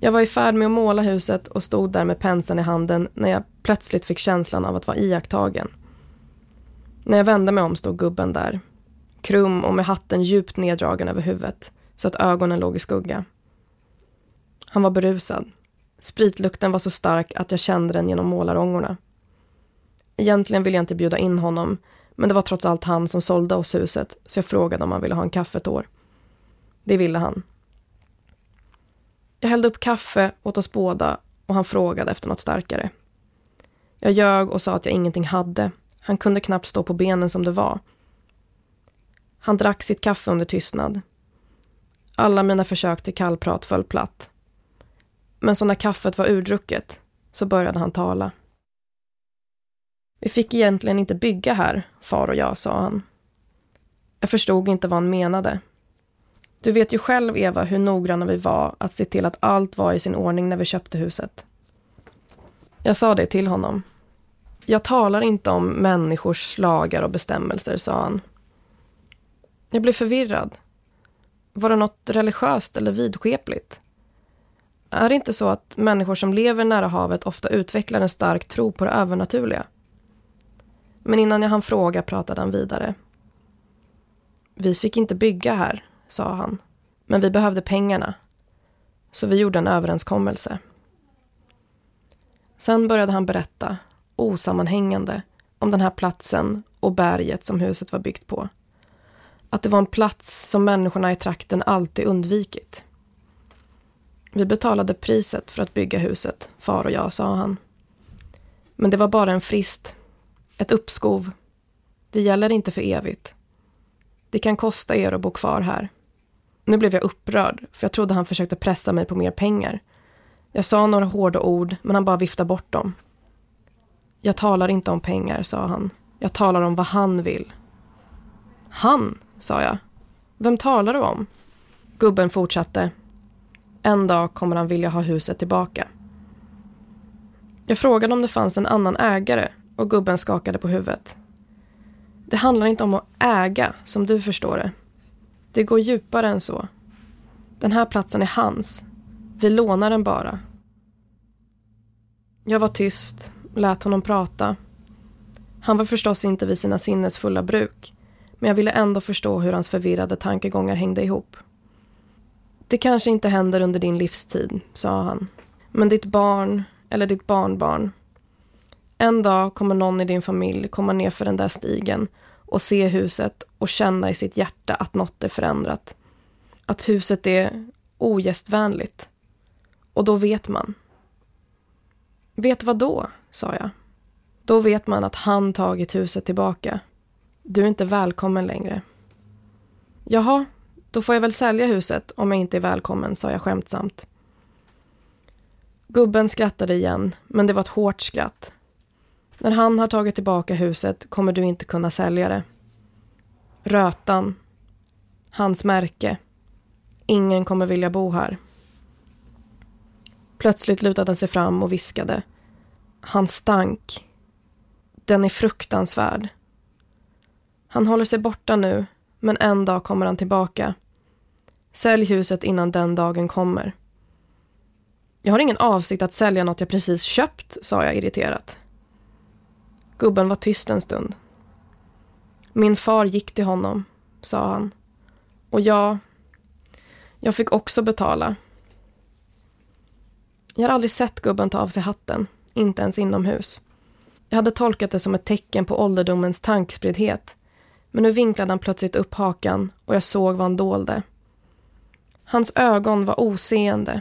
Jag var i färd med att måla huset och stod där med penseln i handen när jag plötsligt fick känslan av att vara iakttagen. När jag vände mig om stod gubben där. Krum och med hatten djupt neddragen över huvudet så att ögonen låg i skugga. Han var berusad. Spritlukten var så stark att jag kände den genom målarångorna. Egentligen ville jag inte bjuda in honom, men det var trots allt han som sålde oss huset, så jag frågade om han ville ha en kaffetår. Det ville han. Jag hällde upp kaffe åt oss båda och han frågade efter något starkare. Jag ljög och sa att jag ingenting hade. Han kunde knappt stå på benen som det var. Han drack sitt kaffe under tystnad. Alla mina försök till kallprat föll platt. Men så när kaffet var urdrucket så började han tala. Vi fick egentligen inte bygga här, far och jag, sa han. Jag förstod inte vad han menade. Du vet ju själv, Eva, hur noggranna vi var att se till att allt var i sin ordning när vi köpte huset. Jag sa det till honom. Jag talar inte om människors lagar och bestämmelser, sa han. Jag blev förvirrad. Var det något religiöst eller vidskepligt? Är det inte så att människor som lever nära havet ofta utvecklar en stark tro på det övernaturliga? Men innan jag hann fråga pratade han vidare. Vi fick inte bygga här, sa han. Men vi behövde pengarna. Så vi gjorde en överenskommelse. Sen började han berätta, osammanhängande, om den här platsen och berget som huset var byggt på. Att det var en plats som människorna i trakten alltid undvikit. Vi betalade priset för att bygga huset, far och jag, sa han. Men det var bara en frist, ett uppskov. Det gäller inte för evigt. Det kan kosta er att bo kvar här. Nu blev jag upprörd, för jag trodde han försökte pressa mig på mer pengar. Jag sa några hårda ord, men han bara viftade bort dem. Jag talar inte om pengar, sa han. Jag talar om vad han vill. Han, sa jag. Vem talar du om? Gubben fortsatte. En dag kommer han vilja ha huset tillbaka. Jag frågade om det fanns en annan ägare och gubben skakade på huvudet. Det handlar inte om att äga, som du förstår det. Det går djupare än så. Den här platsen är hans. Vi lånar den bara. Jag var tyst, lät honom prata. Han var förstås inte vid sina sinnesfulla bruk, men jag ville ändå förstå hur hans förvirrade tankegångar hängde ihop. Det kanske inte händer under din livstid, sa han. Men ditt barn, eller ditt barnbarn. En dag kommer någon i din familj komma ner för den där stigen och se huset och känna i sitt hjärta att något är förändrat. Att huset är ogästvänligt. Och då vet man. Vet vad då? sa jag. Då vet man att han tagit huset tillbaka. Du är inte välkommen längre. Jaha, då får jag väl sälja huset om jag inte är välkommen, sa jag skämtsamt. Gubben skrattade igen, men det var ett hårt skratt. När han har tagit tillbaka huset kommer du inte kunna sälja det. Rötan. Hans märke. Ingen kommer vilja bo här. Plötsligt lutade han sig fram och viskade. Han stank. Den är fruktansvärd. Han håller sig borta nu, men en dag kommer han tillbaka. Sälj huset innan den dagen kommer. Jag har ingen avsikt att sälja något jag precis köpt, sa jag irriterat. Gubben var tyst en stund. Min far gick till honom, sa han. Och jag... Jag fick också betala. Jag har aldrig sett gubben ta av sig hatten, inte ens inomhus. Jag hade tolkat det som ett tecken på ålderdomens tankspriddhet. Men nu vinklade han plötsligt upp hakan och jag såg vad han dolde. Hans ögon var oseende,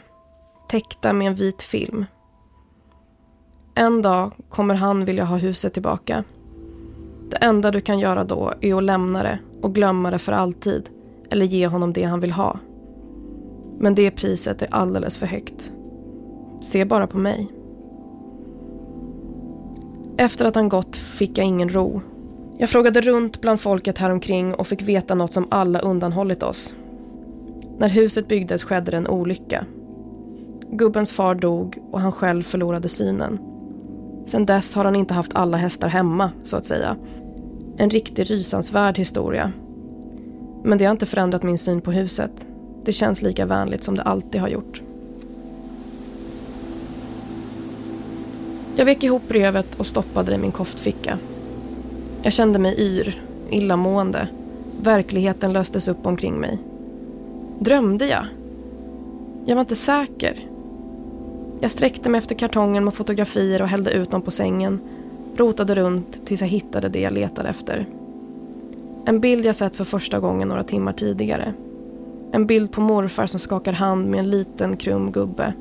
täckta med en vit film. En dag kommer han vilja ha huset tillbaka. Det enda du kan göra då är att lämna det och glömma det för alltid. Eller ge honom det han vill ha. Men det priset är alldeles för högt. Se bara på mig. Efter att han gått fick jag ingen ro. Jag frågade runt bland folket häromkring och fick veta något som alla undanhållit oss. När huset byggdes skedde det en olycka. Gubbens far dog och han själv förlorade synen. Sedan dess har han inte haft alla hästar hemma, så att säga. En riktig rysansvärd historia. Men det har inte förändrat min syn på huset. Det känns lika vänligt som det alltid har gjort. Jag vek ihop brevet och stoppade det i min koftficka. Jag kände mig yr, illamående. Verkligheten löstes upp omkring mig. Drömde jag? Jag var inte säker. Jag sträckte mig efter kartongen med fotografier och hällde ut dem på sängen. Rotade runt tills jag hittade det jag letade efter. En bild jag sett för första gången några timmar tidigare. En bild på morfar som skakar hand med en liten krum gubbe.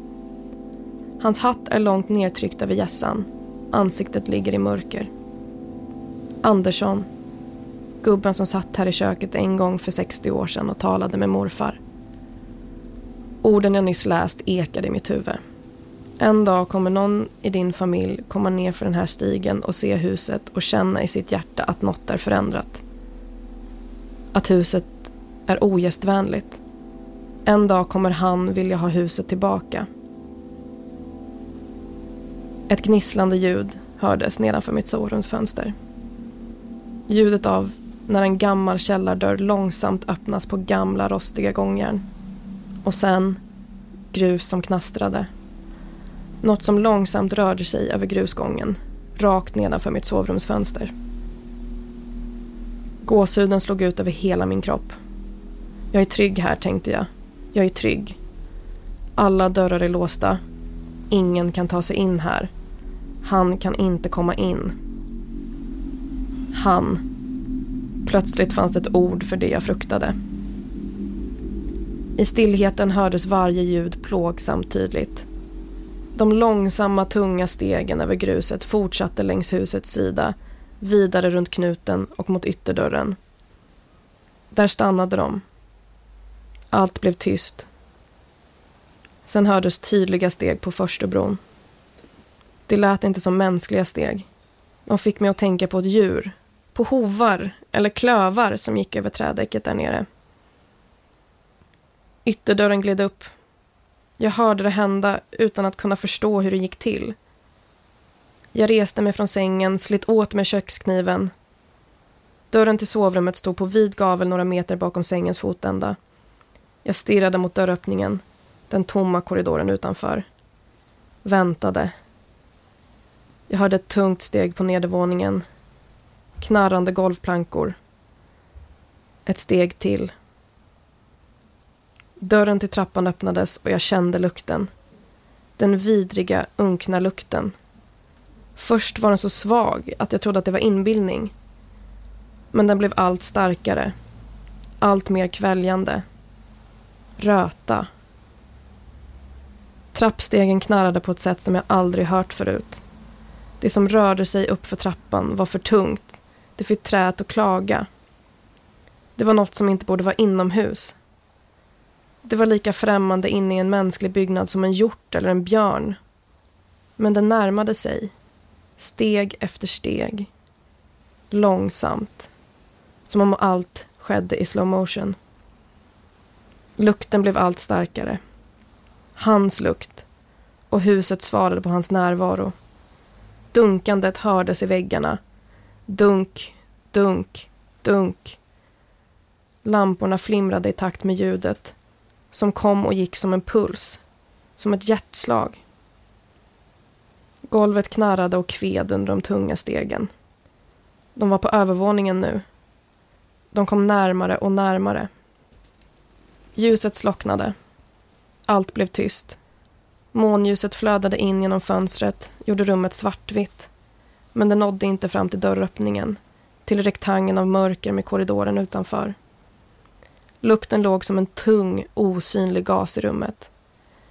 Hans hatt är långt nedtryckt över hjässan. Ansiktet ligger i mörker. Andersson. Gubben som satt här i köket en gång för 60 år sedan och talade med morfar. Orden jag nyss läst ekade i mitt huvud. En dag kommer någon i din familj komma ner för den här stigen och se huset och känna i sitt hjärta att något är förändrat. Att huset är ogästvänligt. En dag kommer han vilja ha huset tillbaka. Ett gnisslande ljud hördes nedanför mitt sovrumsfönster. Ljudet av när en gammal källardörr långsamt öppnas på gamla rostiga gångjärn. Och sen grus som knastrade. Något som långsamt rörde sig över grusgången, rakt nedanför mitt sovrumsfönster. Gåshuden slog ut över hela min kropp. Jag är trygg här, tänkte jag. Jag är trygg. Alla dörrar är låsta. Ingen kan ta sig in här. Han kan inte komma in. Han. Plötsligt fanns det ett ord för det jag fruktade. I stillheten hördes varje ljud plågsamt tydligt. De långsamma tunga stegen över gruset fortsatte längs husets sida, vidare runt knuten och mot ytterdörren. Där stannade de. Allt blev tyst. Sen hördes tydliga steg på förstubron. Det lät inte som mänskliga steg. De fick mig att tänka på ett djur. På hovar eller klövar som gick över trädäcket där nere. Ytterdörren gled upp. Jag hörde det hända utan att kunna förstå hur det gick till. Jag reste mig från sängen, slit åt med kökskniven. Dörren till sovrummet stod på vid gavel några meter bakom sängens fotända. Jag stirrade mot dörröppningen, den tomma korridoren utanför. Väntade. Jag hörde ett tungt steg på nedervåningen. Knarrande golvplankor. Ett steg till. Dörren till trappan öppnades och jag kände lukten. Den vidriga, unkna lukten. Först var den så svag att jag trodde att det var inbildning. Men den blev allt starkare. Allt mer kväljande. Röta. Trappstegen knarrade på ett sätt som jag aldrig hört förut. Det som rörde sig uppför trappan var för tungt. Det fick träet att klaga. Det var något som inte borde vara inomhus. Det var lika främmande inne i en mänsklig byggnad som en hjort eller en björn. Men den närmade sig. Steg efter steg. Långsamt. Som om allt skedde i slow motion. Lukten blev allt starkare. Hans lukt. Och huset svarade på hans närvaro. Dunkandet hördes i väggarna. Dunk, dunk, dunk. Lamporna flimrade i takt med ljudet som kom och gick som en puls, som ett hjärtslag. Golvet knarrade och kved under de tunga stegen. De var på övervåningen nu. De kom närmare och närmare. Ljuset slocknade. Allt blev tyst. Månljuset flödade in genom fönstret, gjorde rummet svartvitt. Men den nådde inte fram till dörröppningen, till rektangeln av mörker med korridoren utanför. Lukten låg som en tung, osynlig gas i rummet.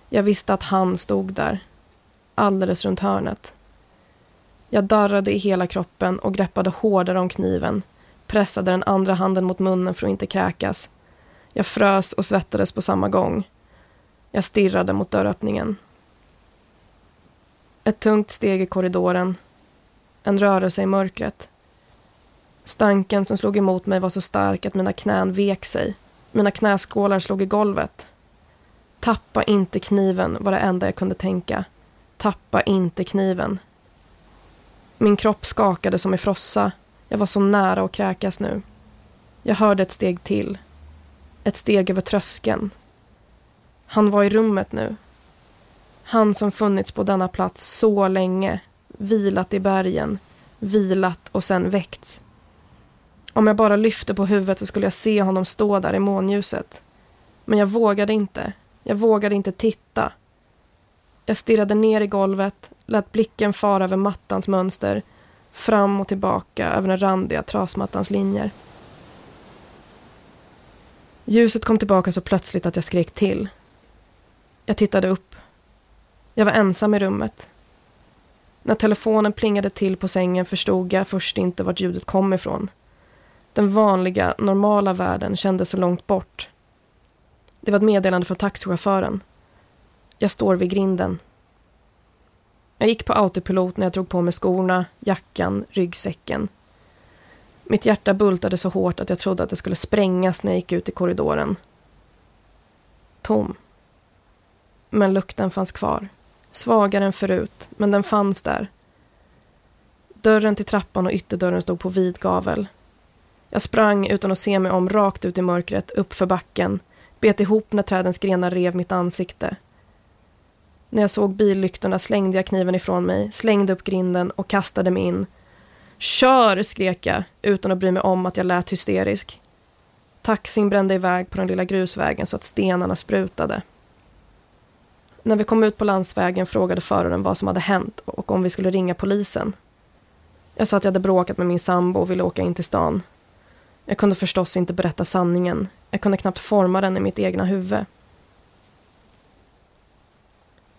Jag visste att han stod där, alldeles runt hörnet. Jag darrade i hela kroppen och greppade hårdare om kniven, pressade den andra handen mot munnen för att inte kräkas. Jag frös och svettades på samma gång. Jag stirrade mot dörröppningen. Ett tungt steg i korridoren. En rörelse i mörkret. Stanken som slog emot mig var så stark att mina knän vek sig. Mina knäskålar slog i golvet. Tappa inte kniven var det enda jag kunde tänka. Tappa inte kniven. Min kropp skakade som i frossa. Jag var så nära att kräkas nu. Jag hörde ett steg till. Ett steg över tröskeln. Han var i rummet nu. Han som funnits på denna plats så länge, vilat i bergen, vilat och sen väckts. Om jag bara lyfte på huvudet så skulle jag se honom stå där i månljuset. Men jag vågade inte. Jag vågade inte titta. Jag stirrade ner i golvet, lät blicken fara över mattans mönster, fram och tillbaka över den randiga trasmattans linjer. Ljuset kom tillbaka så plötsligt att jag skrek till. Jag tittade upp. Jag var ensam i rummet. När telefonen plingade till på sängen förstod jag först inte vart ljudet kom ifrån. Den vanliga, normala världen kändes så långt bort. Det var ett meddelande från taxichauffören. Jag står vid grinden. Jag gick på autopilot när jag drog på mig skorna, jackan, ryggsäcken. Mitt hjärta bultade så hårt att jag trodde att det skulle sprängas när jag gick ut i korridoren. Tom. Men lukten fanns kvar. Svagare än förut, men den fanns där. Dörren till trappan och ytterdörren stod på vid gavel. Jag sprang utan att se mig om rakt ut i mörkret, upp för backen, bet ihop när trädens grenar rev mitt ansikte. När jag såg billyktorna slängde jag kniven ifrån mig, slängde upp grinden och kastade mig in. Kör! skrek jag, utan att bry mig om att jag lät hysterisk. Taxin brände iväg på den lilla grusvägen så att stenarna sprutade. När vi kom ut på landsvägen frågade föraren vad som hade hänt och om vi skulle ringa polisen. Jag sa att jag hade bråkat med min sambo och ville åka in till stan. Jag kunde förstås inte berätta sanningen. Jag kunde knappt forma den i mitt egna huvud.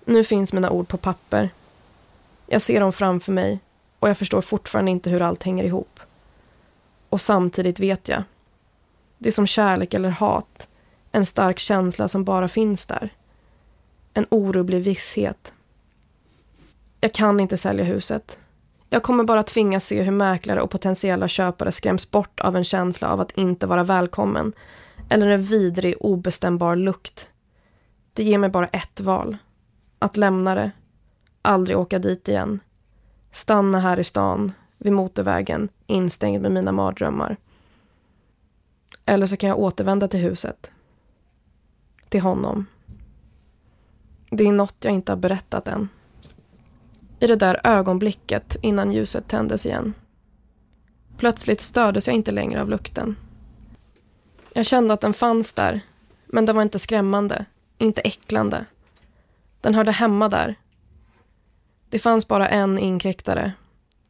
Nu finns mina ord på papper. Jag ser dem framför mig och jag förstår fortfarande inte hur allt hänger ihop. Och samtidigt vet jag. Det är som kärlek eller hat. En stark känsla som bara finns där. En orubblig visshet. Jag kan inte sälja huset. Jag kommer bara tvingas se hur mäklare och potentiella köpare skräms bort av en känsla av att inte vara välkommen. Eller en vidrig, obestämbar lukt. Det ger mig bara ett val. Att lämna det. Aldrig åka dit igen. Stanna här i stan, vid motorvägen, instängd med mina mardrömmar. Eller så kan jag återvända till huset. Till honom. Det är något jag inte har berättat än. I det där ögonblicket innan ljuset tändes igen. Plötsligt stördes jag inte längre av lukten. Jag kände att den fanns där, men den var inte skrämmande, inte äcklande. Den hörde hemma där. Det fanns bara en inkräktare,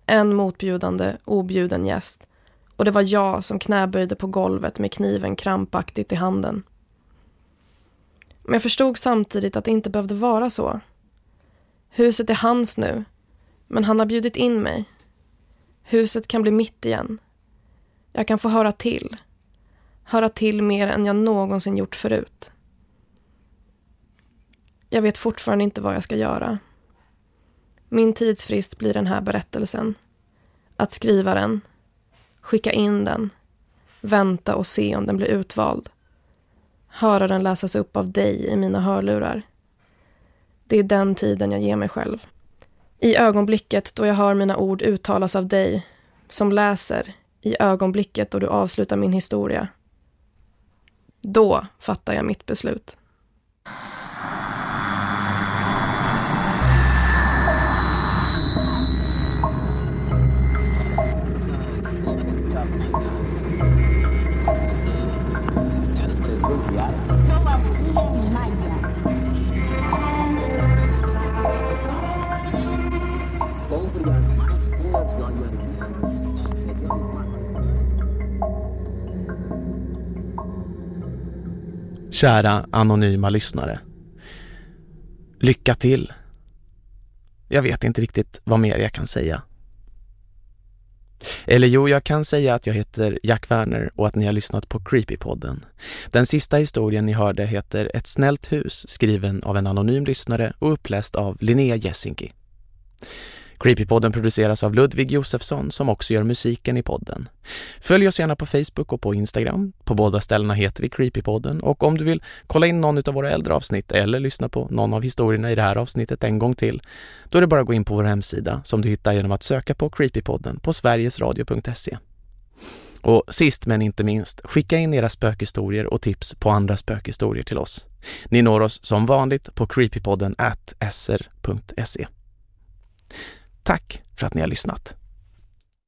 en motbjudande, objuden gäst och det var jag som knäböjde på golvet med kniven krampaktigt i handen. Men jag förstod samtidigt att det inte behövde vara så. Huset är hans nu, men han har bjudit in mig. Huset kan bli mitt igen. Jag kan få höra till. Höra till mer än jag någonsin gjort förut. Jag vet fortfarande inte vad jag ska göra. Min tidsfrist blir den här berättelsen. Att skriva den, skicka in den, vänta och se om den blir utvald. Höra den läsas upp av dig i mina hörlurar. Det är den tiden jag ger mig själv. I ögonblicket då jag hör mina ord uttalas av dig, som läser, i ögonblicket då du avslutar min historia. Då fattar jag mitt beslut. Kära anonyma lyssnare. Lycka till. Jag vet inte riktigt vad mer jag kan säga. Eller jo, jag kan säga att jag heter Jack Werner och att ni har lyssnat på Creepypodden. Den sista historien ni hörde heter Ett snällt hus, skriven av en anonym lyssnare och uppläst av Linnea Jessinki. Creepypodden produceras av Ludvig Josefsson som också gör musiken i podden. Följ oss gärna på Facebook och på Instagram. På båda ställena heter vi Creepypodden och om du vill kolla in någon av våra äldre avsnitt eller lyssna på någon av historierna i det här avsnittet en gång till, då är det bara att gå in på vår hemsida som du hittar genom att söka på Creepypodden på sverigesradio.se. Och sist men inte minst, skicka in era spökhistorier och tips på andra spökhistorier till oss. Ni når oss som vanligt på creepypodden at sr.se. Tack för att ni har lyssnat.